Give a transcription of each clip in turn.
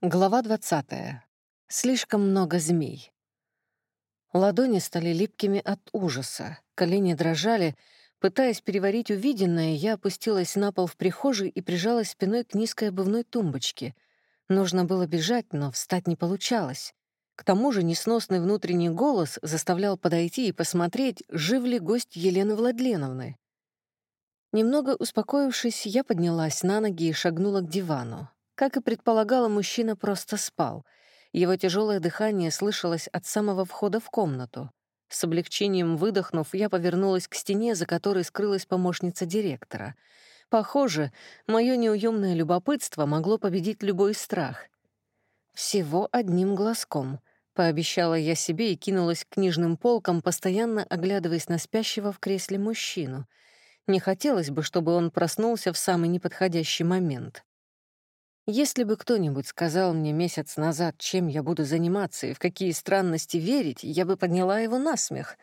Глава 20. Слишком много змей. Ладони стали липкими от ужаса, колени дрожали. Пытаясь переварить увиденное, я опустилась на пол в прихожей и прижалась спиной к низкой обувной тумбочке. Нужно было бежать, но встать не получалось. К тому же несносный внутренний голос заставлял подойти и посмотреть, жив ли гость Елены Владленовны. Немного успокоившись, я поднялась на ноги и шагнула к дивану. Как и предполагала, мужчина просто спал. Его тяжелое дыхание слышалось от самого входа в комнату. С облегчением выдохнув, я повернулась к стене, за которой скрылась помощница директора. Похоже, мое неуемное любопытство могло победить любой страх. «Всего одним глазком», — пообещала я себе и кинулась к книжным полкам, постоянно оглядываясь на спящего в кресле мужчину. Не хотелось бы, чтобы он проснулся в самый неподходящий момент. Если бы кто-нибудь сказал мне месяц назад, чем я буду заниматься и в какие странности верить, я бы подняла его на смех.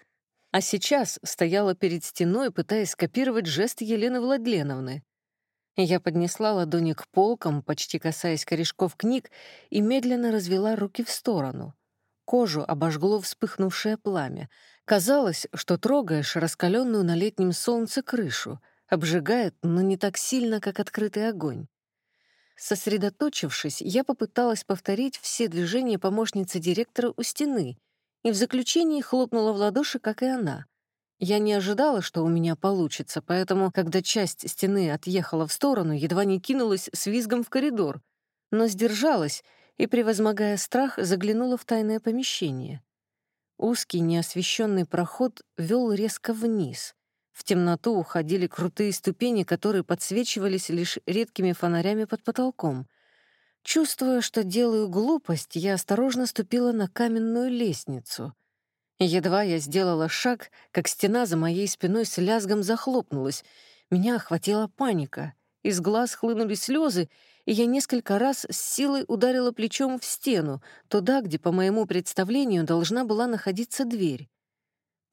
А сейчас стояла перед стеной, пытаясь скопировать жест Елены Владленовны. Я поднесла ладони к полкам, почти касаясь корешков книг, и медленно развела руки в сторону. Кожу обожгло вспыхнувшее пламя. Казалось, что трогаешь раскаленную на летнем солнце крышу. Обжигает, но не так сильно, как открытый огонь. Сосредоточившись, я попыталась повторить все движения помощницы директора у стены и в заключении хлопнула в ладоши, как и она. Я не ожидала, что у меня получится, поэтому, когда часть стены отъехала в сторону, едва не кинулась с визгом в коридор, но сдержалась и, превозмогая страх, заглянула в тайное помещение. Узкий неосвещенный проход вел резко вниз — в темноту уходили крутые ступени, которые подсвечивались лишь редкими фонарями под потолком. Чувствуя, что делаю глупость, я осторожно ступила на каменную лестницу. Едва я сделала шаг, как стена за моей спиной с лязгом захлопнулась. Меня охватила паника. Из глаз хлынули слезы, и я несколько раз с силой ударила плечом в стену, туда, где, по моему представлению, должна была находиться дверь.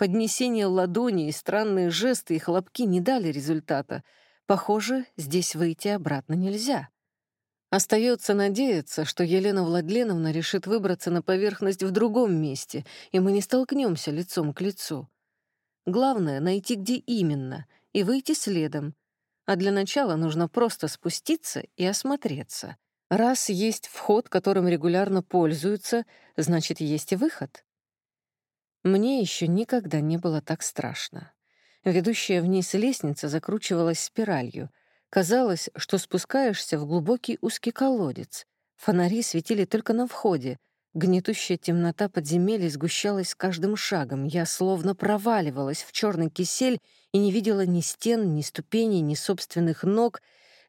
Поднесение ладони и странные жесты и хлопки не дали результата. Похоже, здесь выйти обратно нельзя. Остается надеяться, что Елена Владленовна решит выбраться на поверхность в другом месте, и мы не столкнемся лицом к лицу. Главное — найти, где именно, и выйти следом. А для начала нужно просто спуститься и осмотреться. Раз есть вход, которым регулярно пользуются, значит, есть и выход. Мне еще никогда не было так страшно. Ведущая вниз лестница закручивалась спиралью. Казалось, что спускаешься в глубокий узкий колодец. Фонари светили только на входе. Гнетущая темнота подземелья сгущалась с каждым шагом. Я словно проваливалась в черный кисель и не видела ни стен, ни ступеней, ни собственных ног,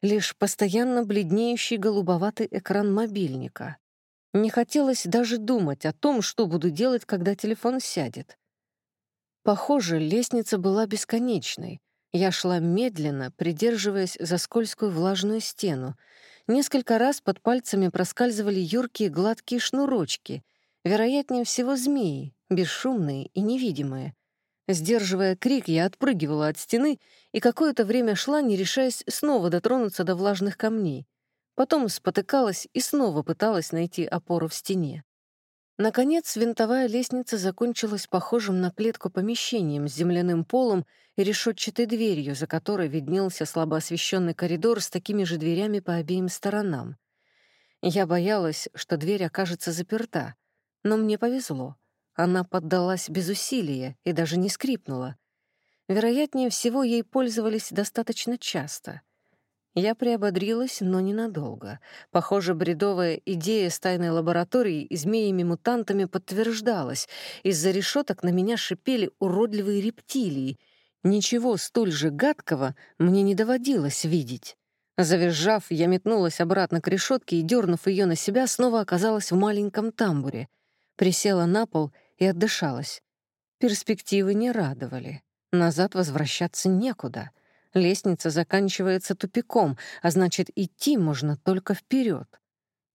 лишь постоянно бледнеющий голубоватый экран мобильника. Не хотелось даже думать о том, что буду делать, когда телефон сядет. Похоже, лестница была бесконечной. Я шла медленно, придерживаясь за скользкую влажную стену. Несколько раз под пальцами проскальзывали юркие гладкие шнурочки, вероятнее всего змеи, бесшумные и невидимые. Сдерживая крик, я отпрыгивала от стены и какое-то время шла, не решаясь снова дотронуться до влажных камней. Потом спотыкалась и снова пыталась найти опору в стене. Наконец, винтовая лестница закончилась похожим на клетку помещением с земляным полом и решетчатой дверью, за которой виднелся слабо освещенный коридор с такими же дверями по обеим сторонам. Я боялась, что дверь окажется заперта, но мне повезло. Она поддалась без усилия и даже не скрипнула. Вероятнее всего, ей пользовались достаточно часто — я приободрилась, но ненадолго. Похоже, бредовая идея с тайной лабораторией и змеями-мутантами подтверждалась. Из-за решеток на меня шипели уродливые рептилии. Ничего столь же гадкого мне не доводилось видеть. Завизжав, я метнулась обратно к решетке и, дернув ее на себя, снова оказалась в маленьком тамбуре. Присела на пол и отдышалась. Перспективы не радовали. Назад возвращаться некуда — Лестница заканчивается тупиком, а значит, идти можно только вперед.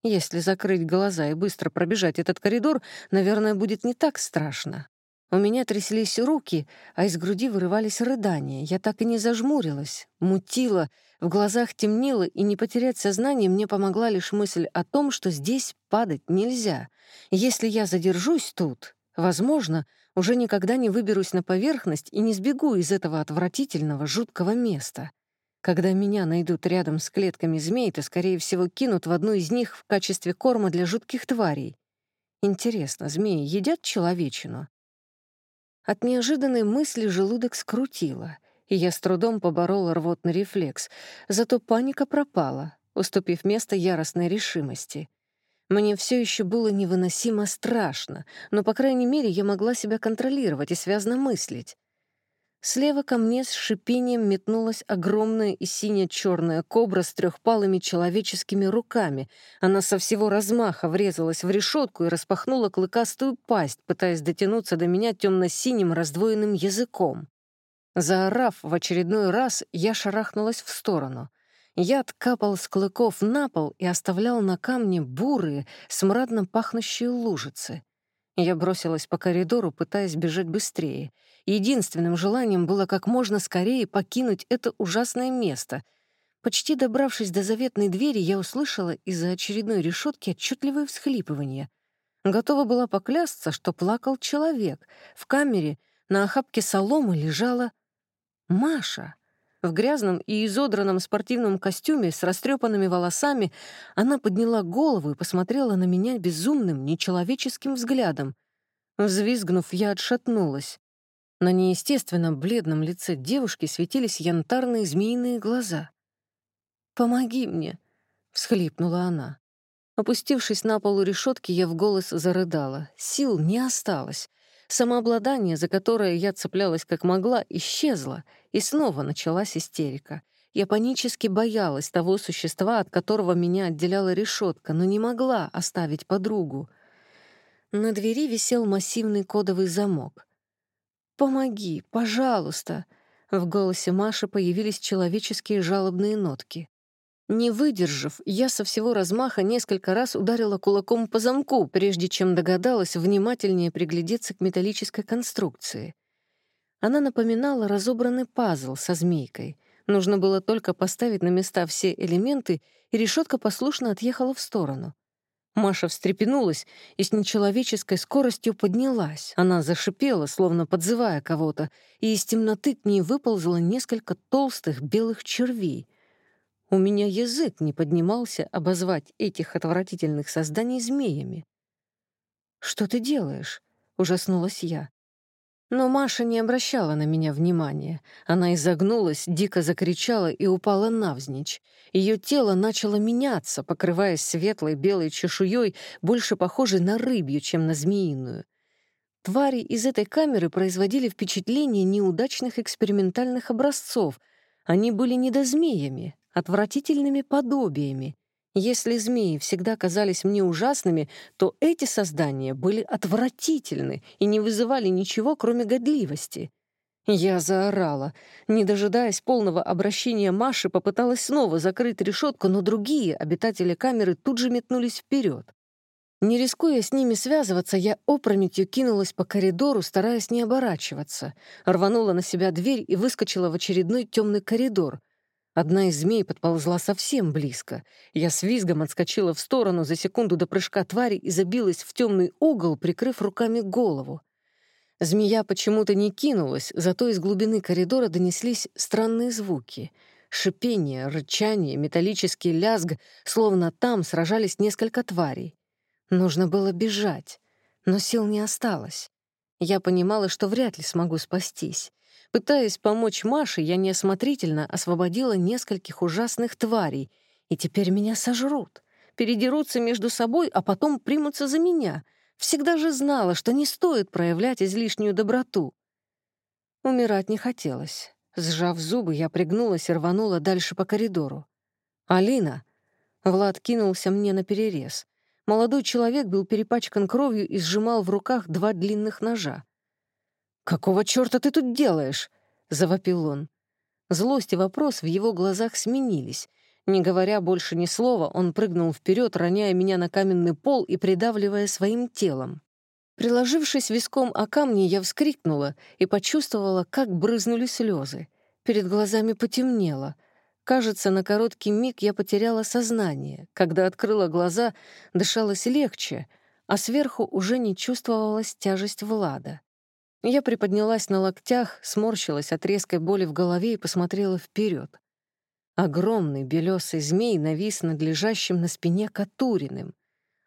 Если закрыть глаза и быстро пробежать этот коридор, наверное, будет не так страшно. У меня тряслись руки, а из груди вырывались рыдания. Я так и не зажмурилась, мутила, в глазах темнело, и не потерять сознание мне помогла лишь мысль о том, что здесь падать нельзя. Если я задержусь тут, возможно, уже никогда не выберусь на поверхность и не сбегу из этого отвратительного, жуткого места. Когда меня найдут рядом с клетками змей, то, скорее всего, кинут в одну из них в качестве корма для жутких тварей. Интересно, змеи едят человечину? От неожиданной мысли желудок скрутило, и я с трудом поборола рвотный рефлекс, зато паника пропала, уступив место яростной решимости. Мне все еще было невыносимо страшно, но, по крайней мере, я могла себя контролировать и связно мыслить. Слева ко мне с шипением метнулась огромная и сине-черная кобра с трехпалыми человеческими руками. Она со всего размаха врезалась в решетку и распахнула клыкастую пасть, пытаясь дотянуться до меня темно-синим раздвоенным языком. Заорав в очередной раз, я шарахнулась в сторону. Яд капал с клыков на пол и оставлял на камне бурые, смрадно пахнущие лужицы. Я бросилась по коридору, пытаясь бежать быстрее. Единственным желанием было как можно скорее покинуть это ужасное место. Почти добравшись до заветной двери, я услышала из-за очередной решетки отчетливое всхлипывание. Готова была поклясться, что плакал человек. В камере на охапке соломы лежала Маша. В грязном и изодранном спортивном костюме с растрепанными волосами она подняла голову и посмотрела на меня безумным, нечеловеческим взглядом. Взвизгнув, я отшатнулась. На неестественно бледном лице девушки светились янтарные змеиные глаза. «Помоги мне!» — всхлипнула она. Опустившись на полу решетки, я в голос зарыдала. Сил не осталось. Самообладание, за которое я цеплялась как могла, исчезло, и снова началась истерика. Я панически боялась того существа, от которого меня отделяла решетка, но не могла оставить подругу. На двери висел массивный кодовый замок. «Помоги, пожалуйста!» В голосе Маши появились человеческие жалобные нотки. Не выдержав, я со всего размаха несколько раз ударила кулаком по замку, прежде чем догадалась внимательнее приглядеться к металлической конструкции. Она напоминала разобранный пазл со змейкой. Нужно было только поставить на места все элементы, и решетка послушно отъехала в сторону. Маша встрепенулась и с нечеловеческой скоростью поднялась. Она зашипела, словно подзывая кого-то, и из темноты к ней выползло несколько толстых белых червей — у меня язык не поднимался обозвать этих отвратительных созданий змеями. «Что ты делаешь?» — ужаснулась я. Но Маша не обращала на меня внимания. Она изогнулась, дико закричала и упала навзничь. Ее тело начало меняться, покрываясь светлой белой чешуей, больше похожей на рыбью, чем на змеиную. Твари из этой камеры производили впечатление неудачных экспериментальных образцов. Они были недозмеями, отвратительными подобиями. Если змеи всегда казались мне ужасными, то эти создания были отвратительны и не вызывали ничего, кроме годливости. Я заорала. Не дожидаясь полного обращения Маши, попыталась снова закрыть решетку, но другие обитатели камеры тут же метнулись вперед. Не рискуя с ними связываться, я опрометью кинулась по коридору, стараясь не оборачиваться. Рванула на себя дверь и выскочила в очередной темный коридор. Одна из змей подползла совсем близко. Я с визгом отскочила в сторону за секунду до прыжка твари и забилась в темный угол, прикрыв руками голову. Змея почему-то не кинулась, зато из глубины коридора донеслись странные звуки. Шипение, рычание, металлический лязг, словно там сражались несколько тварей. Нужно было бежать, но сил не осталось. Я понимала, что вряд ли смогу спастись. Пытаясь помочь Маше, я неосмотрительно освободила нескольких ужасных тварей, и теперь меня сожрут. Передерутся между собой, а потом примутся за меня. Всегда же знала, что не стоит проявлять излишнюю доброту. Умирать не хотелось. Сжав зубы, я пригнулась и рванула дальше по коридору. «Алина!» Влад кинулся мне на перерез. Молодой человек был перепачкан кровью и сжимал в руках два длинных ножа. «Какого черта ты тут делаешь?» — завопил он. Злость и вопрос в его глазах сменились. Не говоря больше ни слова, он прыгнул вперед, роняя меня на каменный пол и придавливая своим телом. Приложившись виском о камни, я вскрикнула и почувствовала, как брызнули слезы. Перед глазами потемнело. Кажется, на короткий миг я потеряла сознание. Когда открыла глаза, дышалось легче, а сверху уже не чувствовалась тяжесть Влада. Я приподнялась на локтях, сморщилась от резкой боли в голове и посмотрела вперед. Огромный белесый змей навис над лежащим на спине Катуриным.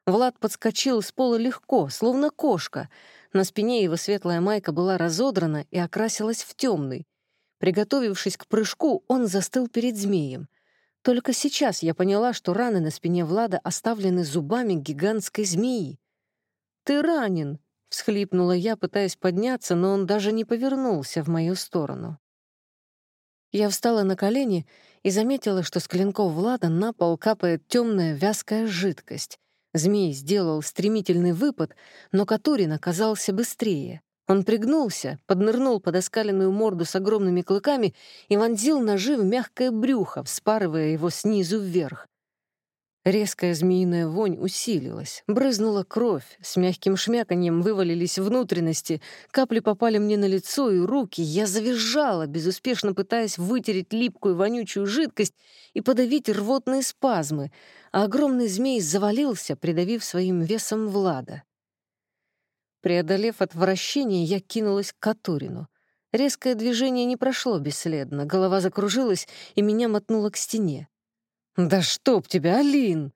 Влад подскочил с пола легко, словно кошка. На спине его светлая майка была разодрана и окрасилась в темный. Приготовившись к прыжку, он застыл перед змеем. Только сейчас я поняла, что раны на спине Влада оставлены зубами гигантской змеи. «Ты ранен!» — всхлипнула я, пытаясь подняться, но он даже не повернулся в мою сторону. Я встала на колени и заметила, что с клинков Влада на пол капает темная вязкая жидкость. Змей сделал стремительный выпад, но Катурин оказался быстрее. Он пригнулся, поднырнул под оскаленную морду с огромными клыками и вонзил ножи в мягкое брюхо, вспарывая его снизу вверх. Резкая змеиная вонь усилилась. Брызнула кровь, с мягким шмяканьем вывалились внутренности, капли попали мне на лицо и руки. Я завизжала, безуспешно пытаясь вытереть липкую вонючую жидкость и подавить рвотные спазмы, а огромный змей завалился, придавив своим весом Влада. Преодолев отвращение, я кинулась к Катурину. Резкое движение не прошло бесследно, голова закружилась, и меня мотнуло к стене. «Да чтоб тебя, Алин!»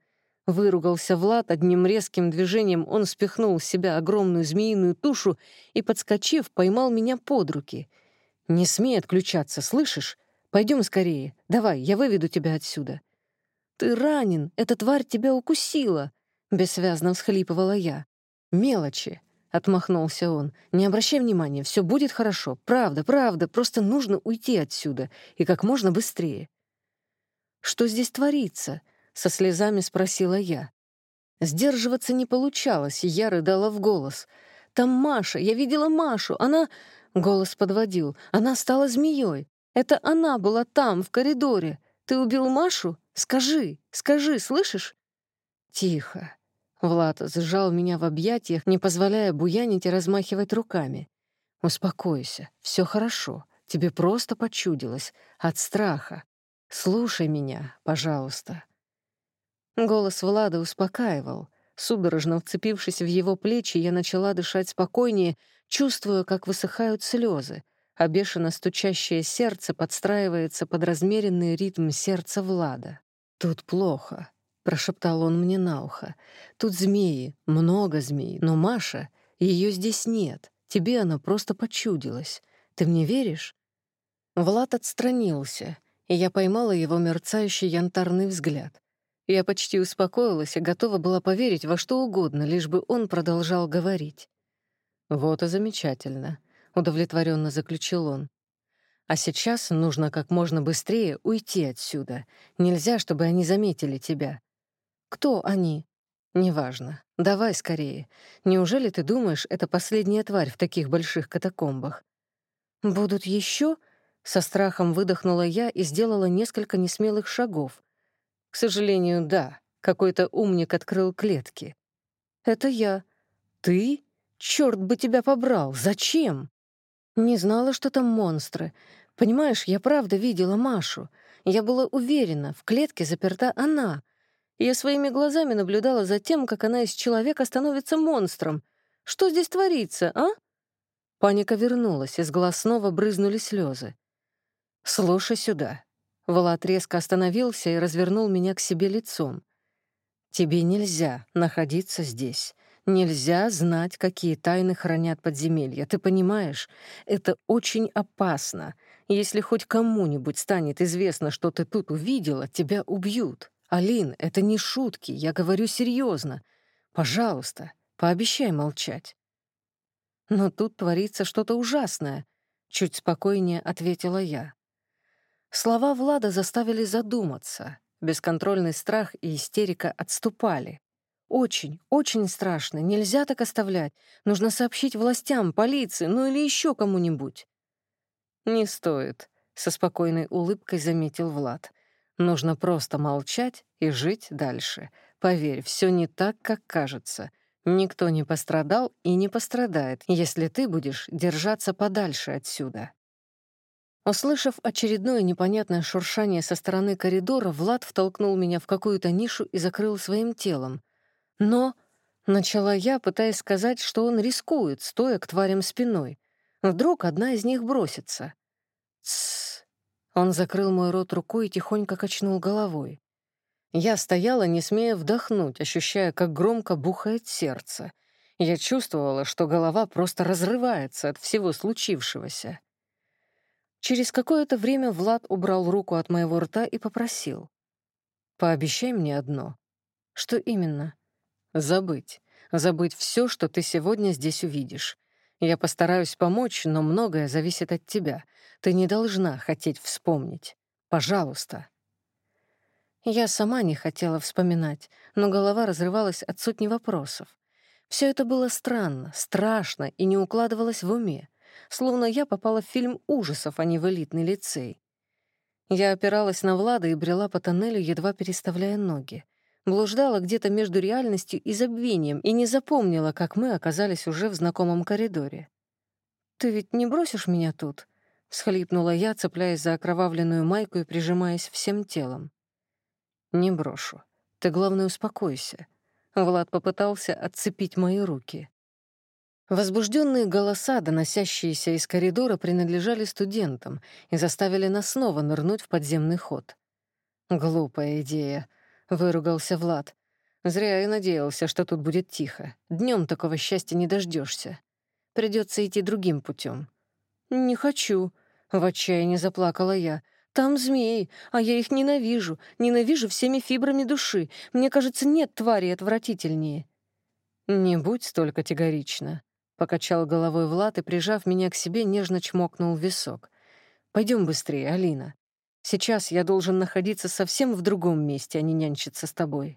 Выругался Влад одним резким движением, он спихнул с себя огромную змеиную тушу и, подскочив, поймал меня под руки. «Не смей отключаться, слышишь? Пойдем скорее. Давай, я выведу тебя отсюда». «Ты ранен, эта тварь тебя укусила!» — бессвязно всхлипывала я. «Мелочи!» — отмахнулся он. «Не обращай внимания, все будет хорошо. Правда, правда, просто нужно уйти отсюда, и как можно быстрее». Что здесь творится?» — со слезами спросила я. Сдерживаться не получалось, я рыдала в голос. «Там Маша, я видела Машу, она...» Голос подводил. «Она стала змеей. Это она была там, в коридоре. Ты убил Машу? Скажи, скажи, слышишь?» «Тихо». Влад сжал меня в объятиях, не позволяя буянить и размахивать руками. «Успокойся, все хорошо. Тебе просто почудилось. От страха. «Слушай меня, пожалуйста». Голос Влада успокаивал. Судорожно вцепившись в его плечи, я начала дышать спокойнее, чувствуя, как высыхают слезы, а бешено стучащее сердце подстраивается под размеренный ритм сердца Влада. «Тут плохо», — прошептал он мне на ухо. «Тут змеи, много змей, но Маша, ее здесь нет. Тебе она просто почудилась. Ты мне веришь?» Влад отстранился, и я поймала его мерцающий янтарный взгляд. Я почти успокоилась и готова была поверить во что угодно, лишь бы он продолжал говорить. «Вот и замечательно», — удовлетворенно заключил он. «А сейчас нужно как можно быстрее уйти отсюда. Нельзя, чтобы они заметили тебя». «Кто они?» «Неважно. Давай скорее. Неужели ты думаешь, это последняя тварь в таких больших катакомбах?» «Будут еще? Со страхом выдохнула я и сделала несколько несмелых шагов. К сожалению, да, какой-то умник открыл клетки. «Это я. Ты? Черт бы тебя побрал! Зачем?» «Не знала, что там монстры. Понимаешь, я правда видела Машу. Я была уверена, в клетке заперта она. Я своими глазами наблюдала за тем, как она из человека становится монстром. Что здесь творится, а?» Паника вернулась, из глаз снова брызнули слезы. «Слушай сюда». Влад резко остановился и развернул меня к себе лицом. «Тебе нельзя находиться здесь. Нельзя знать, какие тайны хранят подземелья. Ты понимаешь? Это очень опасно. Если хоть кому-нибудь станет известно, что ты тут увидела, тебя убьют. Алин, это не шутки, я говорю серьезно. Пожалуйста, пообещай молчать». Но тут творится что-то ужасное, — чуть спокойнее ответила я. Слова Влада заставили задуматься. Бесконтрольный страх и истерика отступали. Очень, очень страшно. Нельзя так оставлять. Нужно сообщить властям, полиции, ну или еще кому-нибудь. Не стоит, со спокойной улыбкой заметил Влад. Нужно просто молчать и жить дальше. Поверь, все не так, как кажется. Никто не пострадал и не пострадает, если ты будешь держаться подальше отсюда. Услышав очередное непонятное шуршание со стороны коридора, Влад втолкнул меня в какую-то нишу и закрыл своим телом. Но... Начала я, пытаясь сказать, что он рискует, стоя к тварям спиной. Вдруг одна из них бросится. Тссс. Он закрыл мой рот рукой и тихонько качнул головой. Я стояла, не смея вдохнуть, ощущая, как громко бухает сердце. Я чувствовала, что голова просто разрывается от всего случившегося. Через какое-то время Влад убрал руку от моего рта и попросил. «Пообещай мне одно». «Что именно?» «Забыть. Забыть все, что ты сегодня здесь увидишь. Я постараюсь помочь, но многое зависит от тебя. Ты не должна хотеть вспомнить. Пожалуйста». Я сама не хотела вспоминать, но голова разрывалась от сотни вопросов. Все это было странно, страшно и не укладывалось в уме словно я попала в фильм ужасов, а не в элитный лицей. Я опиралась на Влада и брела по тоннелю, едва переставляя ноги. Блуждала где-то между реальностью и забвением и не запомнила, как мы оказались уже в знакомом коридоре. «Ты ведь не бросишь меня тут?» — всхлипнула я, цепляясь за окровавленную майку и прижимаясь всем телом. «Не брошу. Ты, главное, успокойся». Влад попытался отцепить мои руки. Возбужденные голоса, доносящиеся из коридора, принадлежали студентам и заставили нас снова нырнуть в подземный ход. «Глупая идея», — выругался Влад. «Зря я надеялся, что тут будет тихо. Днем такого счастья не дождешься. Придется идти другим путем. «Не хочу», — в отчаянии заплакала я. «Там змеи, а я их ненавижу. Ненавижу всеми фибрами души. Мне кажется, нет твари отвратительнее». «Не будь столь категорична», Покачал головой Влад и, прижав меня к себе, нежно чмокнул висок. Пойдем быстрее, Алина. Сейчас я должен находиться совсем в другом месте, а не нянчиться с тобой.